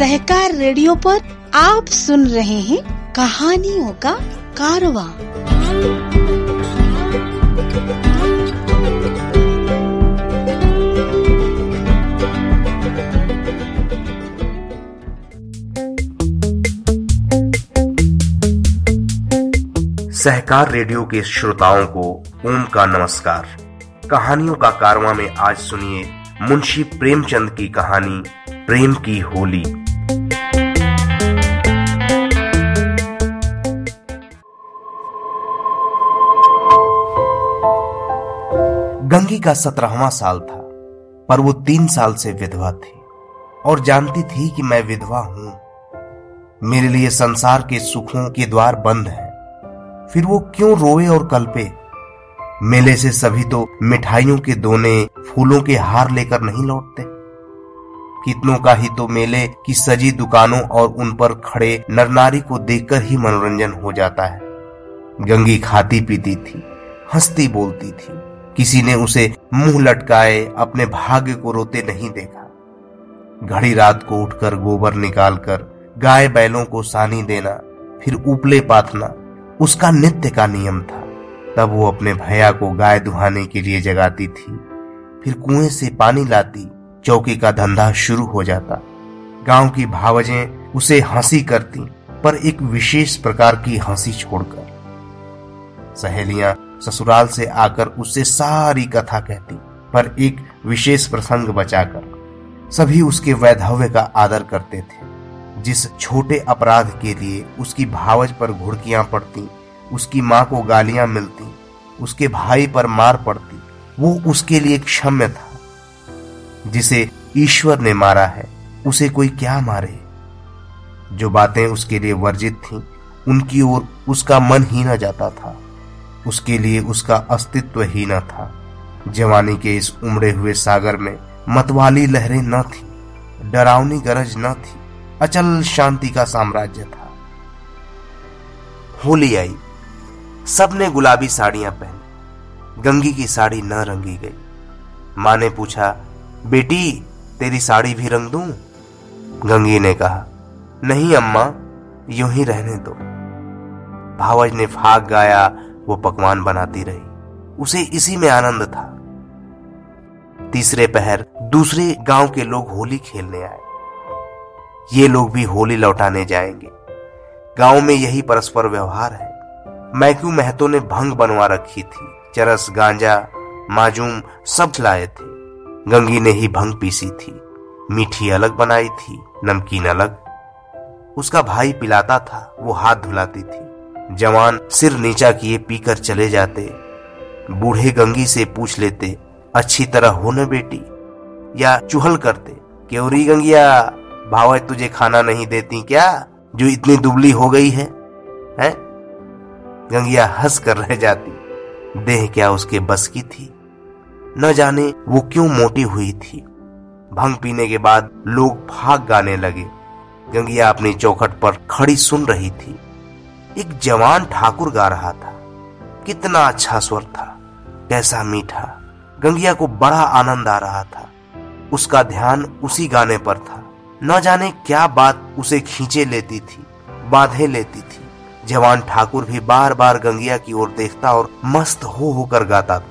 सहकार radio पर आप सुन रहे हैं कहानियों का कारवा। सहकार रेडियो के श्रोताओं को ओम का नमस्कार। कहानियों का कारवा में आज सुनिए मुंशी प्रेमचंद की कहानी, प्रेम की होली। गंगी का सत्रहवा साल था, पर वो तीन साल से विधवा थी और जानती थी कि मैं विधवा हूँ। मेरे लिए संसार के सुखों के द्वार बंद हैं। फिर वो क्यों रोए और कल्पे? मेले से सभी तो मिठाइयों के दोने फूलों के हार लेकर नहीं लौटते। कितनों का ही तो मेले की सजी दुकानों और उन पर खड़े नरनारी को देखकर ही मनोरंजन हो जाता है। गंगी खाती पीती थी, हंसती बोलती थी। किसी ने उसे मुँह लटकाए, अपने भाग्य को रोते नहीं देखा। घड़ी रात को उठकर गोबर निकालकर गाय बैलों को सानी देना, फिर उपले पाथना उसका नित्य का नियम था। तब वो अपने भैया को गाय दुहाने के लिए जगाती थी। फिर कुएँ से पानी लाती, चौकी का धंधा शुरू हो जाता। गाँव की भावजें उसे हँसी करती, पर एक विशेष प्रकार की हँसी छोड़कर। सहेलियाँ ससुराल से आकर उससे सारी कथा कहती, पर एक विशेष प्रसंग बचाकर। सभी उसके वैधव्य का आदर करते थे। जिस छोटे अपराध के लिए उसकी भावज पर घुड़कियाँ पड़ती, उसकी माँ को गालियाँ मिलती, उसके भाई पर मार पड़ती, वो उसके लिए क्षम्य था। जिसे ईश्वर ने मारा है, उसे कोई क्या मारे? जो बातें उसके लिए वर्जित थीं, उनकी ओर उसका मन ही न जाता था। उसके लिए उसका अस्तित्व ही न था। जवानी के इस उमड़े हुए सागर में मतवाली लहरें न थी, डरावनी गरज न थी, अचल शांति का साम्राज्य था। होली आई, सबने गुलाबी साड़ियाँ पहनी, गंगी की साड़ी न रंगी गई। माँ ने पूछा, बेटी, तेरी साड़ी भी रंग दूँ? गंगी ने कहा, नहीं अम्मा, यूँ ही रहने दो। भावज ने फाग गाया वो पकवान बनाती रही। उसे इसी में आनंद था। तीसरे पहर दूसरे गाँव के लोग होली खेलने आए। ये लोग भी होली लौटाने जाएँगे। गाँव में यही परस्पर व्यवहार है। मैक्यू महतो ने भंग बनवा रखी थी। चरस, गांजा, माजूम सब लाए थे। गंगी ने ही भंग पीसी थी। मीठी अलग बनाई थी, नमकीन अलग। उसका भाई पिलाता था, वो हाथ धुलाती थी। जवान सिर नीचा किए पीकर चले जाते। बूढ़े गंगी से पूछ लेते, अच्छी तरह हो न बेटी? या चुहल करते क्योरी गंगिया? भावज तुझे खाना नहीं देती क्या, जो इतनी दुबली हो गई है? हैं? गंगिया हंस कर रह जाती। देह क्या उसके बस की थी? न जाने वो क्यों मोटी हुई थी। भंग पीने के बाद लोग भाग गाने लगे। गंगिया अपनी चौखट पर खड़ी सुन रही थी। एक जवान ठाकुर गा रहा था। कितना अच्छा स्वर था, कैसा मीठा। गंगिया को बड़ा आनंद आ रहा था। उसका ध्यान उसी गाने पर था। न जाने क्या बात उसे खींचे लेती थी, बांधे लेती थी। जवान ठाकुर भी बार बार गंगिया की ओर देखता और मस्त हो होकर गाता था।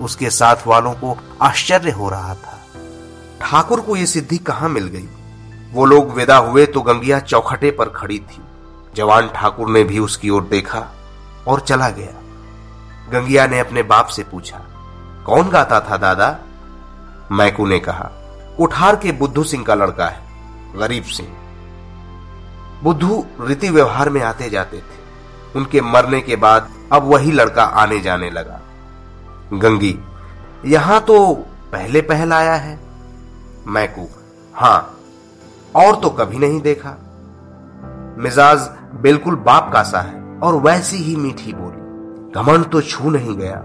उसके साथ वालों को आश्चर्य हो रहा था। ठाकुर को यह सिद्धि कहाँ मिल गई? वो लोग विदा हुए तो गंगिया चौखटे पर खड़ी थी। जवान ठाकुर ने भी उसकी ओर देखा और चला गया। गंगिया ने अपने बाप से पूछा, कौन गाता था दादा? मैकू ने कहा, कुठार के बुद्धू सिंह का लड़का है, गरीब सिंह। बुद्धू रीति व्यवहार में आते जाते थे। उनके मरने के बाद अब वही लड़का आने जाने लगा। गंगी, यहाँ तो पहले पहल आया है? मैकू, हाँ, और तो कभी नहीं देखा। मिजाज बिल्कुल बाप का सा है, और वैसी ही मीठी बोली। घमंड तो छू नहीं गया।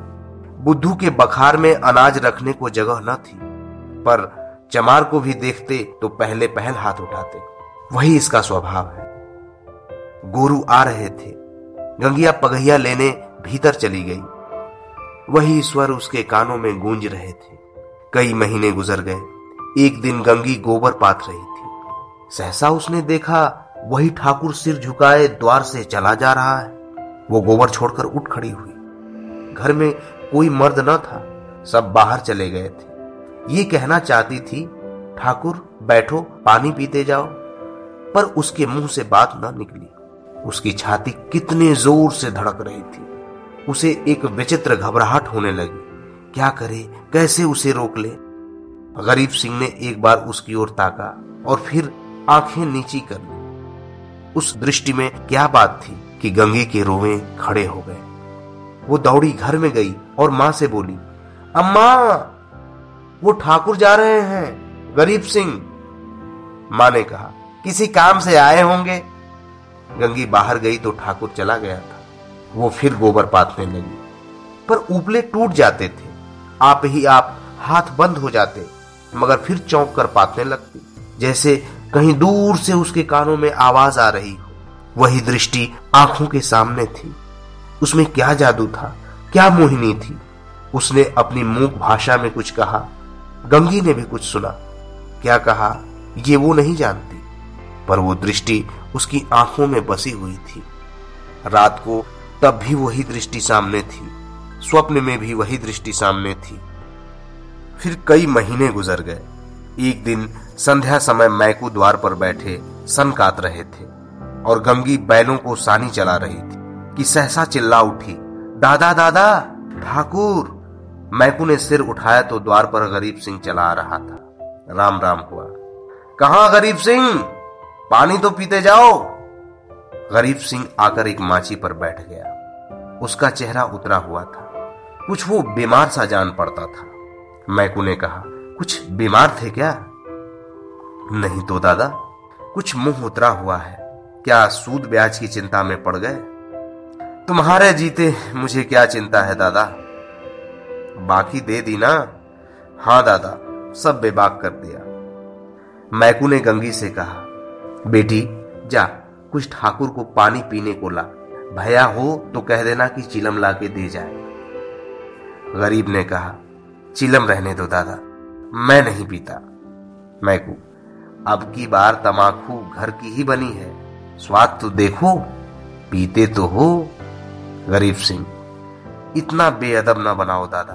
बुद्धू के बखार में अनाज रखने को जगह न थी, पर चमार को भी देखते तो पहले पहल हाथ उठाते। वही इसका स्वभाव है। गोरू आ रहे थे। गंगिया पगहिया लेने भीतर चली गई। वही स्वर उसके कानों में गूंज रहे थे। कई महीने गुजर गए। एक दिन गंगी गोबर पाथ रही थी। सहसा उसने देखा वही ठाकुर सिर झुकाए द्वार से चला जा रहा है। वो गोबर छोड़कर उठ खड़ी हुई। घर में कोई मर्द न था, सब बाहर चले गए थे। ये कहना चाहती थी, ठाकुर, बैठो, पानी पीते जाओ। पर उसके मुँह से बात न निकली। उसकी छाती कितने ज़ोर से धड़क रही थी। उसे एक विचित्र घबराहट होने लगी। क्या करे, कैसे उसे रोक ले? गरीब सिंह ने एक बार उसकी ओर ताका और फिर आँखें नीची कर ली। उस दृष्टि में क्या बात थी कि गंगे के रोवे खड़े हो गए। वो दौड़ी घर में गई और माँ से बोली, अम्मा, वो ठाकुर जा रहे हैं, गरीब सिंह। माँ ने कहा, किसी काम से आए होंगे? गंगी बाहर गई तो ठाकुर चला गया था। वो फिर गोबर पातने लगी। पर उपले टूट जाते थे। आप ही आप हाथ बंद हो जाते, मगर फिर चौंक कर पातने लगती। जैसे कहीं दूर से उसके कानों में आवाज़ आ रही हो। वही दृष्टि आँखों के सामने थी। उसमें क्या जादू था? क्या मोहिनी थी? उसने अपनी मूक भाषा में कुछ कहा। गंगी ने भी कुछ सुना। क्या कहा? ये वो नहीं जानती। पर वो दृष्टि उसकी आँखों में बसी हुई थी। रात को तब भी वही दृष्टि सामने थी। स्वप्न में भी वही दृष्टि सामने थी। फिर कई महीने गुजर गए। एक दिन संध्या समय मैकू द्वार पर बैठे सन कात रहे थे और गंगी बैलों को सानी चला रही थी कि सहसा चिल्ला उठी, दादा दादा, ठाकुर! मैकू ने सिर उठाया तो द्वार पर गरीब सिंह चला आ रहा था। राम राम हुआ। कहा गरीब सिंह? पानी तो पीते जाओ! गरीब सिंह आकर एक माची पर बैठ गया। उसका चेहरा उतरा हुआ था। कुछ वो बीमार सा जान पड़ता था। मैकू ने कहा, कुछ बीमार थे क्या? नहीं तो दादा, कुछ मुँह उतरा हुआ है। क्या सूद ब्याज की चिंता में पड़ गए? तुम्हारे जीते मुझे क्या चिंता है दादा? बाकी दे दी ना। हाँ दादा, सब बेबाक कर दिया। मैकू ने गंगी से कहा, बेटी, जा, कुछ ठाकुर को पानी पीने को ला। भया हो तो कह देना कि चिलम ला के दे जाए। गरीब ने कहा, चिलम रहने दो दादा, मैं नहीं पीता। मैकू अब की बार तमाकू घर की ही बनी है। स्वाद तो देखो, पीते तो हो, गरीब सिंह। इतना बेअदब न बनाओ दादा।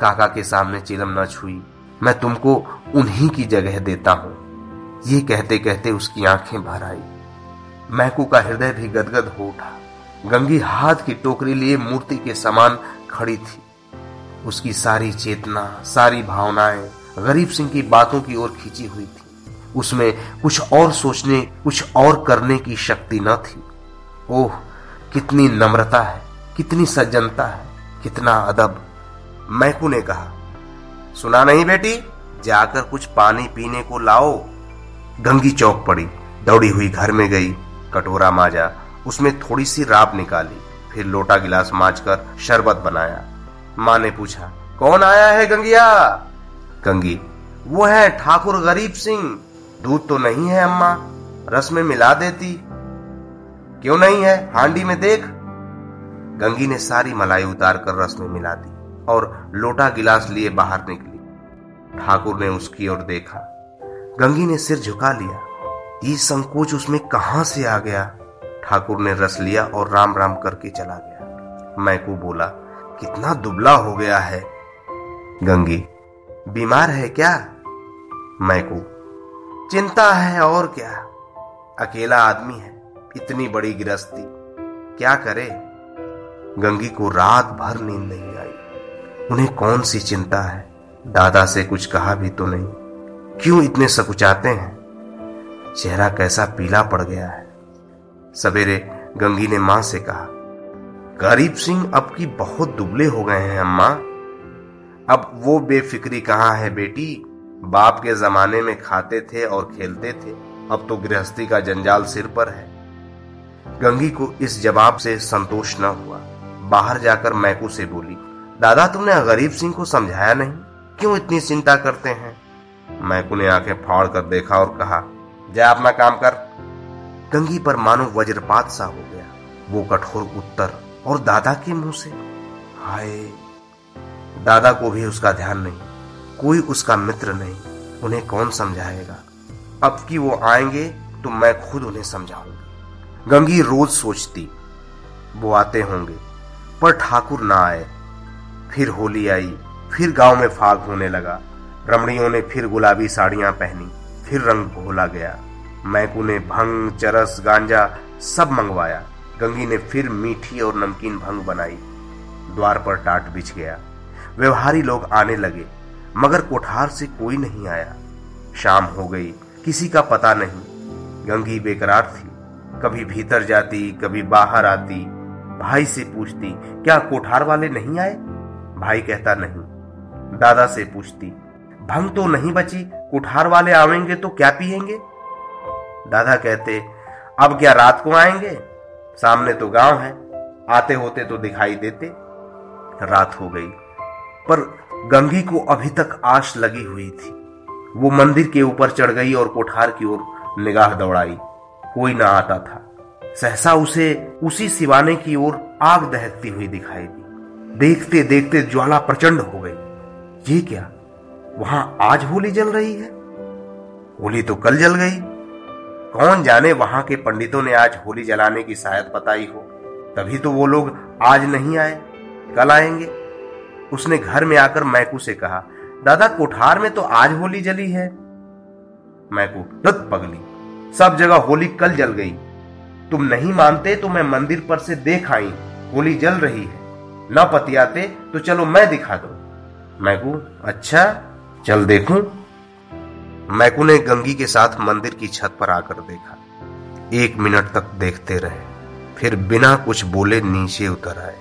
काका के सामने चिलम न छुई। मैं तुमको उन्हीं की जगह देता हूँ। ये कहते कहते उसकी आँखें भर आई। मैकू का हृदय भी गदगद हो उठा। गंगी हाथ की टोकरी लिए मूर्ति के समान खड़ी थी। उसकी सारी चेतना, सारी भावनाएँ गरीब सिंह की बातों की ओर खींची हुई उसमें कुछ और सोचने, कुछ और करने की शक्ति न थी। ओह, कितनी नम्रता है, कितनी सज्जनता है, कितना अदब। मैकू ने कहा, सुना नहीं बेटी, जाकर कुछ पानी पीने को लाओ। गंगी चौक पड़ी, दौड़ी हुई घर में गई, कटोरा माजा, उसमें थोड़ी सी राब निकाली, फिर लोटा गिलास माज कर शरबत बनाया। माँ ने पूछा, कौन आया है गंगिया? गंगी, वो है ठाकुर गरीब सिंह। दूध तो नहीं है अम्मा, रस में मिला देती। क्यों नहीं है? हांडी में देख। गंगी ने सारी मलाई उतार कर रस में मिला दी और लोटा गिलास लिए बाहर निकली। ठाकुर ने उसकी ओर देखा। गंगी ने सिर झुका लिया। ये संकोच उसमें कहाँ से आ गया? ठाकुर ने रस लिया और राम राम करके चला गया। मैकू बोला, कितना दुबला हो गया है। गंगी, बीमार है क्या? मैकू चिंता है और क्या? अकेला आदमी है, इतनी बड़ी गिरस्ती क्या करे? गंगी को रात भर नींद नहीं आई। उन्हें कौन सी चिंता है? दादा से कुछ कहा भी तो नहीं। क्यों इतने सकुचाते हैं? चेहरा कैसा पीला पड़ गया है। सवेरे गंगी ने माँ से कहा, गरीब सिंह अब की बहुत दुबले हो गए हैं, अम्मा। अब वो बेफिक्री कहाँ है बेटी? बाप के जमाने में खाते थे और खेलते थे। अब तो गृहस्थी का जंजाल सिर पर है। गंगी को इस जवाब से संतोष न हुआ। बाहर जाकर मैकू से बोली, दादा, तुमने गरीब सिंह को समझाया नहीं? क्यों इतनी चिंता करते हैं? मैकू ने आँखें फाड़ कर देखा और कहा, जा अपना काम कर। गंगी पर मानो वज्रपात सा हो गया। वो कठोर उत्तर और दादा के मुँह से, हाय! दादा को भी उसका ध्यान नहीं। कोई उसका मित्र नहीं, उन्हें कौन समझाएगा? अब की वो आएँगे तो मैं खुद उन्हें समझाऊँगी। गंगी रोज सोचती, वो आते होंगे, पर ठाकुर ना आए। फिर होली आई, फिर गाँव में फाग होने लगा। रमणियों ने फिर गुलाबी साड़ियाँ पहनी, फिर रंग घोला गया। मैकू ने भंग, चरस, गांजा सब मंगवाया। गंगी ने फिर मीठी और नमकीन भंग बनाई। द्वार पर टाट बिछ गया। व्यवहारी लोग आने लगे। मगर कोठार से कोई नहीं आया। शाम हो गई, किसी का पता नहीं। गंगी बेकरार थी। कभी भीतर जाती, कभी बाहर आती। भाई से पूछती, क्या कोठार वाले नहीं आए? भाई कहता, नहीं। दादा से पूछती, भंग तो नहीं बची? कोठार वाले आवेंगे तो क्या पिएँगे दादा कहते, अब क्या रात को आएँगे? सामने तो गाँव है। आते होते तो दिखाई देते। रात हो गई। पर गंगी को अभी तक आश लगी हुई थी। वो मंदिर के ऊपर चढ़ गई और कोठार की ओर निगाह दौड़ाई। कोई ना आता था। सहसा उसे उसी सिवाने की ओर आग दहकती हुई दिखाई दी। देखते देखते ज्वाला प्रचंड हो गई। ये क्या? वहाँ आज होली जल रही है? होली तो कल जल गई। कौन जाने वहाँ के पंडितों ने आज होली जलाने की शायद बताई हो। तभी तो वो लोग आज नहीं आए। कल आएँगे। उसने घर में आकर मैकू से कहा, दादा, कोठार में तो आज होली जली है। मैकू रत पगली, सब जगह होली कल जल गई। तुम नहीं मानते तो मैं मंदिर पर से देख आई, होली जल रही है। न पतियाते तो चलो मैं दिखा दो। मैकू अच्छा चल देखूँ। मैकू ने गंगी के साथ मंदिर की छत पर आकर देखा। एक मिनट तक देखते रहे, फिर बिना कुछ बोले नीचे उतर आए।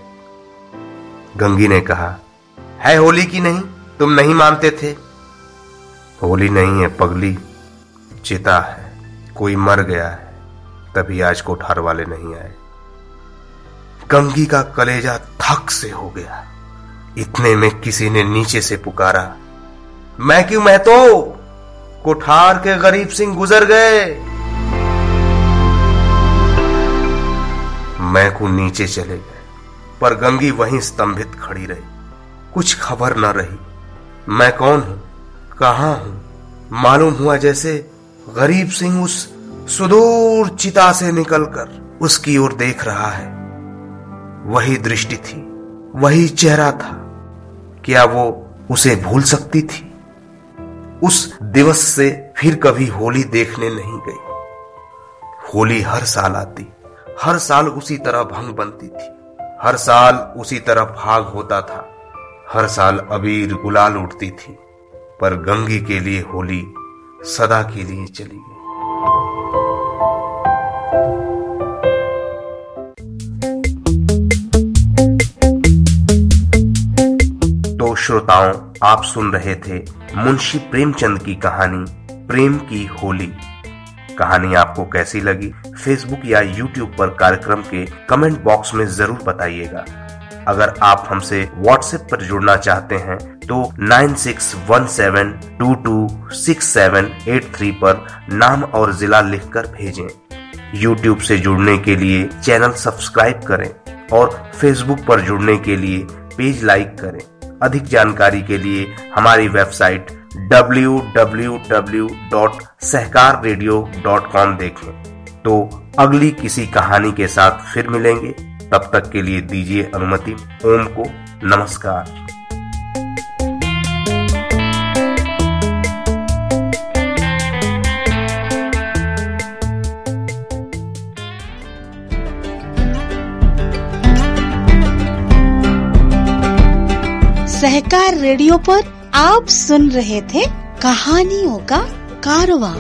गंगी ने कहा है होली की नहीं? तुम नहीं मानते थे? होली नहीं है, पगली। चिता है, कोई मर गया है, तभी आज कोठार वाले नहीं आए। गंगी का कलेजा थक से हो गया। इतने में किसी ने नीचे से पुकारा, मैं क्यों, मैं तो कोठार के गरीब सिंह गुजर गए। मैं को नीचे चले गए? पर गंगी वहीं स्तंभित खड़ी रही। कुछ खबर न रही। मैं कौन हूँ? कहा हूँ? मालूम हुआ जैसे गरीब सिंह उस सुदूर चिता से निकलकर उसकी ओर देख रहा है। वही दृष्टि थी, वही चेहरा था। क्या वो उसे भूल सकती थी? उस दिवस से फिर कभी होली देखने नहीं गई। होली हर साल आती, हर साल उसी तरह भंग बनती थी। हर साल उसी तरह भाग होता था। हर साल अबीर गुलाल उठती थी, पर गंगी के लिए होली सदा के लिए चली गई। तो श्रोताओं, आप सुन रहे थे मुंशी प्रेमचंद की कहानी, प्रेम की होली। कहानी आपको कैसी लगी? फेसबुक या यूट्यूब पर कार्यक्रम के कमेंट बॉक्स में ज़रूर बताइएगा। अगर आप हमसे व्हाट्सएप पर जुड़ना चाहते हैं तो 9617226783 पर नाम और जिला लिखकर भेजें। यूट्यूब से जुड़ने के लिए चैनल सब्सक्राइब करें और फेसबुक पर जुड़ने के लिए पेज लाइक करें। अधिक जानकारी के लिए हमारी वेबसाइट www.सहकाररेडियो.com देखें। तो अगली किसी कहानी के साथ फिर मिलेंगे। तब तक के लिए दीजिए अनुमति। ओम को नमस्कार। सहकार रेडियो पर आप सुन रहे थे कहानियों का कारवा।